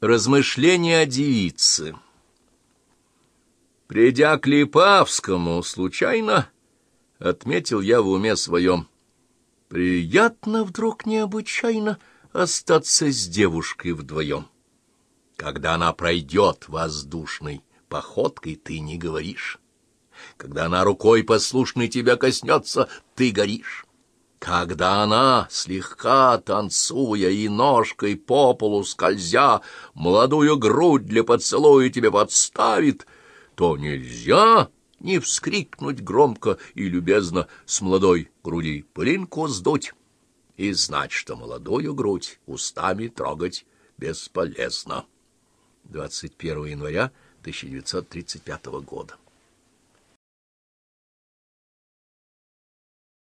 Размышления о девице Придя к Липавскому, случайно отметил я в уме своем. Приятно вдруг необычайно остаться с девушкой вдвоем. Когда она пройдет воздушной походкой, ты не говоришь. Когда она рукой послушной тебя коснется, ты горишь. Когда она, слегка танцуя и ножкой по полу скользя, молодую грудь для поцелуя тебе подставит, то нельзя не вскрикнуть громко и любезно с молодой груди пылинку сдуть и знать, что молодую грудь устами трогать бесполезно. 21 января 1935 года.